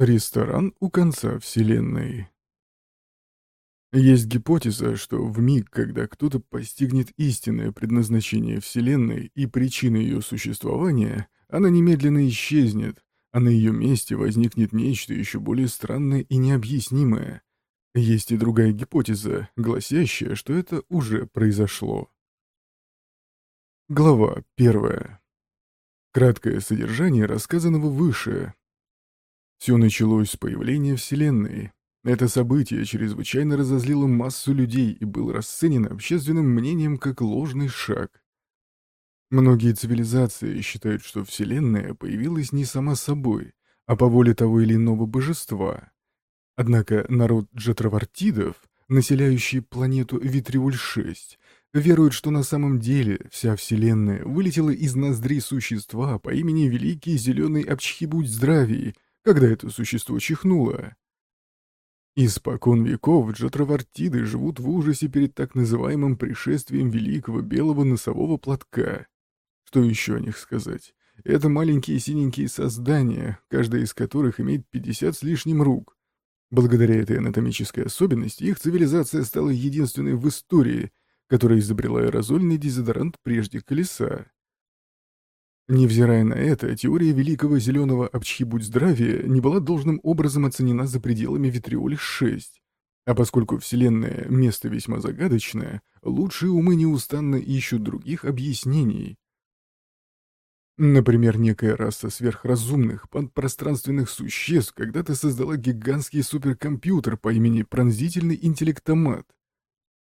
Ресторан у конца Вселенной. Есть гипотеза, что в миг, когда кто-то постигнет истинное предназначение Вселенной и причины ее существования, она немедленно исчезнет, а на ее месте возникнет нечто еще более странное и необъяснимое. Есть и другая гипотеза, гласящая, что это уже произошло. Глава первая. Краткое содержание рассказанного выше, все началось с появления Вселенной. Это событие чрезвычайно разозлило массу людей и было расценено общественным мнением как ложный шаг. Многие цивилизации считают, что Вселенная появилась не сама собой, а по воле того или иного божества. Однако народ джатравартидов, населяющий планету Витриуль-6, верует, что на самом деле вся Вселенная вылетела из ноздрей существа по имени Великий Зеленый Обчхибудь Здравий, когда это существо чихнуло. Испокон веков джатравартиды живут в ужасе перед так называемым пришествием великого белого носового платка. Что еще о них сказать? Это маленькие синенькие создания, каждая из которых имеет 50 с лишним рук. Благодаря этой анатомической особенности их цивилизация стала единственной в истории, которая изобрела аэрозольный дезодорант прежде колеса. Невзирая на это, теория великого зеленого обчхи-будь здравия не была должным образом оценена за пределами Витриоли-6. А поскольку Вселенная — место весьма загадочное, лучшие умы неустанно ищут других объяснений. Например, некая раса сверхразумных подпространственных существ когда-то создала гигантский суперкомпьютер по имени Пронзительный интеллектомат,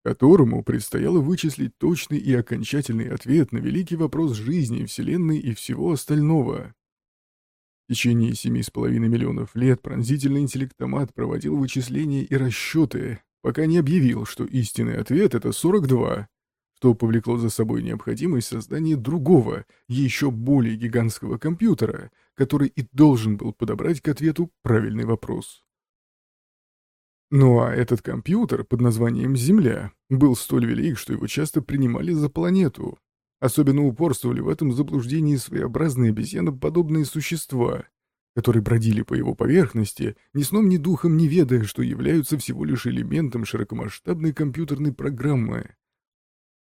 которому предстояло вычислить точный и окончательный ответ на великий вопрос жизни, Вселенной и всего остального. В течение семи с половиной миллионов лет пронзительный интеллектомат проводил вычисления и расчеты, пока не объявил, что истинный ответ — это 42, что повлекло за собой необходимость создания другого, еще более гигантского компьютера, который и должен был подобрать к ответу правильный вопрос. Ну а этот компьютер под названием «Земля» был столь велик, что его часто принимали за планету. Особенно упорствовали в этом заблуждении своеобразные обезьяноподобные существа, которые бродили по его поверхности, ни сном ни духом не ведая, что являются всего лишь элементом широкомасштабной компьютерной программы.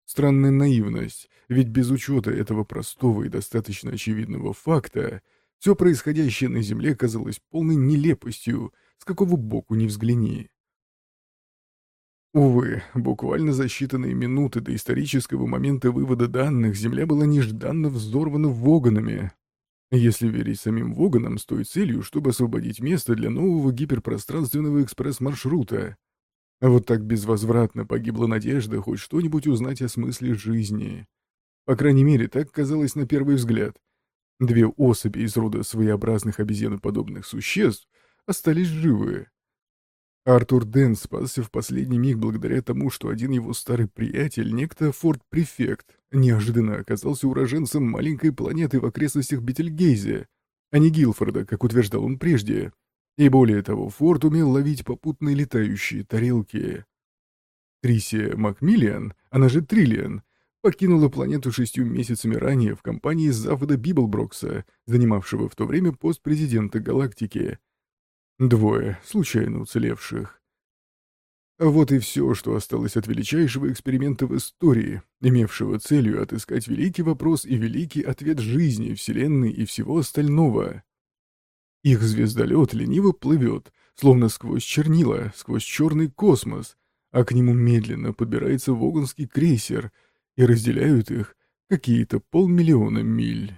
Странная наивность, ведь без учета этого простого и достаточно очевидного факта, все происходящее на Земле казалось полной нелепостью, с какого боку ни взгляни. Увы, буквально за считанные минуты до исторического момента вывода данных Земля была нежданно взорвана Воганами. Если верить самим Воганам с той целью, чтобы освободить место для нового гиперпространственного экспресс-маршрута. А вот так безвозвратно погибла надежда хоть что-нибудь узнать о смысле жизни. По крайней мере, так казалось на первый взгляд. Две особи из рода своеобразных обезьяноподобных существ остались живы. Артур Дэн спасся в последний миг благодаря тому, что один его старый приятель, некто Форд Префект, неожиданно оказался уроженцем маленькой планеты в окрестностях Бетельгейзе, а не Гилфорда, как утверждал он прежде. И более того, Форд умел ловить попутные летающие тарелки. Трисия Макмиллиан, она же Триллиан, покинула планету шестью месяцами ранее в компании Зафода Библброкса, занимавшего в то время пост президента галактики, Двое, случайно уцелевших. Вот и все, что осталось от величайшего эксперимента в истории, имевшего целью отыскать великий вопрос и великий ответ жизни, Вселенной и всего остального. Их звездолет лениво плывет, словно сквозь чернила, сквозь черный космос, а к нему медленно подбирается вогонский крейсер, и разделяют их какие-то полмиллиона миль.